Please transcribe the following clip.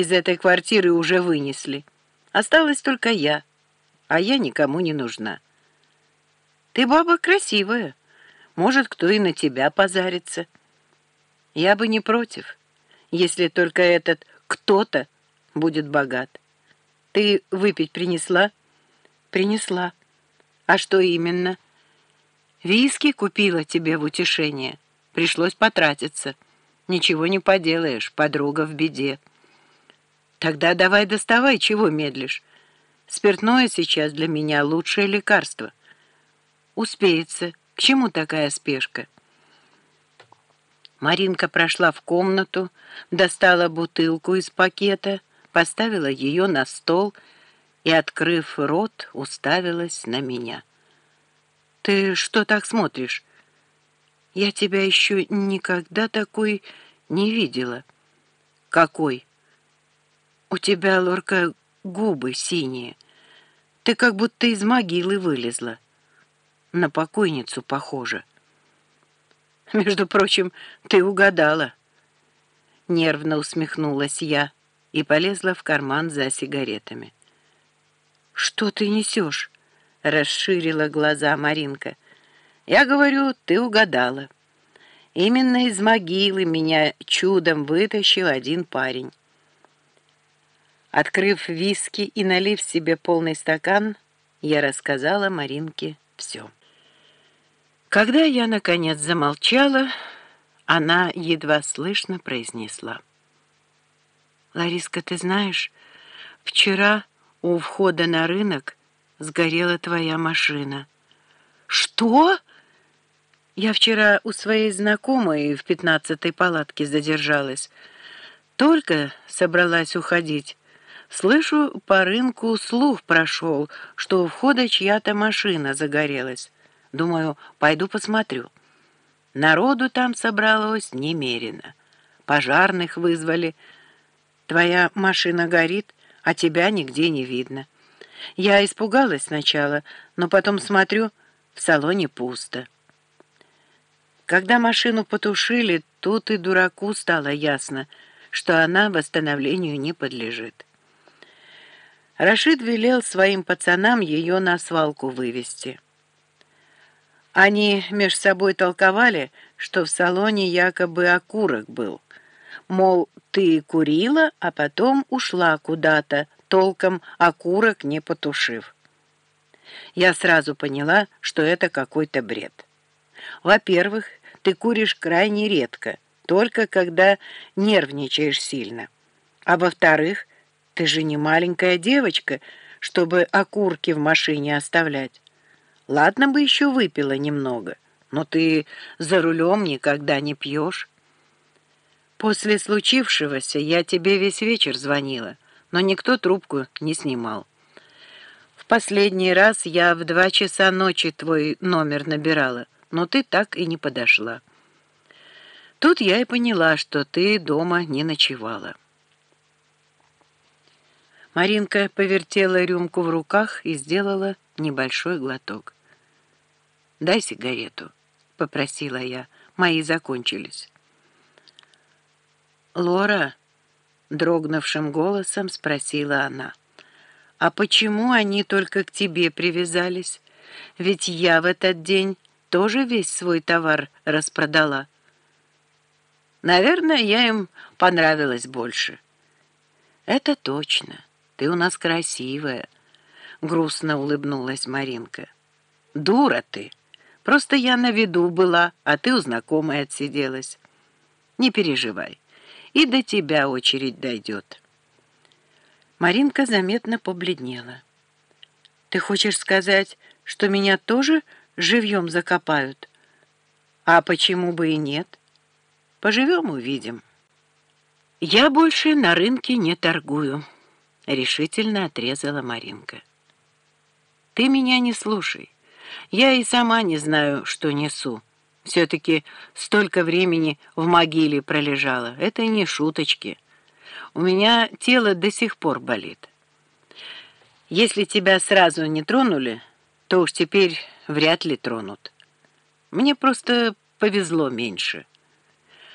из этой квартиры уже вынесли. Осталась только я, а я никому не нужна. Ты баба красивая, может, кто и на тебя позарится. Я бы не против, если только этот кто-то будет богат. Ты выпить принесла? Принесла. А что именно? Виски купила тебе в утешение. Пришлось потратиться. Ничего не поделаешь, подруга в беде. Тогда давай доставай, чего медлишь. Спиртное сейчас для меня лучшее лекарство. Успеется. К чему такая спешка? Маринка прошла в комнату, достала бутылку из пакета, поставила ее на стол и, открыв рот, уставилась на меня. «Ты что так смотришь? Я тебя еще никогда такой не видела». «Какой?» «У тебя, Лорка, губы синие. Ты как будто из могилы вылезла. На покойницу похожа». «Между прочим, ты угадала». Нервно усмехнулась я и полезла в карман за сигаретами. «Что ты несешь?» — расширила глаза Маринка. «Я говорю, ты угадала. Именно из могилы меня чудом вытащил один парень». Открыв виски и налив себе полный стакан, я рассказала Маринке все. Когда я, наконец, замолчала, она едва слышно произнесла. «Лариска, ты знаешь, вчера у входа на рынок сгорела твоя машина». «Что?» Я вчера у своей знакомой в пятнадцатой палатке задержалась. Только собралась уходить. Слышу, по рынку слух прошел, что у входа чья-то машина загорелась. Думаю, пойду посмотрю. Народу там собралось немерено. Пожарных вызвали, Твоя машина горит, а тебя нигде не видно. Я испугалась сначала, но потом смотрю, в салоне пусто. Когда машину потушили, тут и дураку стало ясно, что она восстановлению не подлежит. Рашид велел своим пацанам ее на свалку вывести. Они меж собой толковали, что в салоне якобы окурок был. Мол, ты курила, а потом ушла куда-то, толком окурок не потушив. Я сразу поняла, что это какой-то бред. Во-первых, ты куришь крайне редко, только когда нервничаешь сильно. А во-вторых, ты же не маленькая девочка, чтобы окурки в машине оставлять. Ладно бы еще выпила немного, но ты за рулем никогда не пьешь. После случившегося я тебе весь вечер звонила, но никто трубку не снимал. В последний раз я в два часа ночи твой номер набирала, но ты так и не подошла. Тут я и поняла, что ты дома не ночевала. Маринка повертела рюмку в руках и сделала небольшой глоток. «Дай сигарету», — попросила я. «Мои закончились». «Лора?» — дрогнувшим голосом спросила она. «А почему они только к тебе привязались? Ведь я в этот день тоже весь свой товар распродала». «Наверное, я им понравилась больше». «Это точно. Ты у нас красивая», — грустно улыбнулась Маринка. «Дура ты! Просто я на виду была, а ты у знакомой отсиделась. Не переживай» и до тебя очередь дойдет. Маринка заметно побледнела. «Ты хочешь сказать, что меня тоже живьем закопают? А почему бы и нет? Поживем — увидим». «Я больше на рынке не торгую», — решительно отрезала Маринка. «Ты меня не слушай. Я и сама не знаю, что несу. Все-таки столько времени в могиле пролежало. Это не шуточки. У меня тело до сих пор болит. Если тебя сразу не тронули, то уж теперь вряд ли тронут. Мне просто повезло меньше».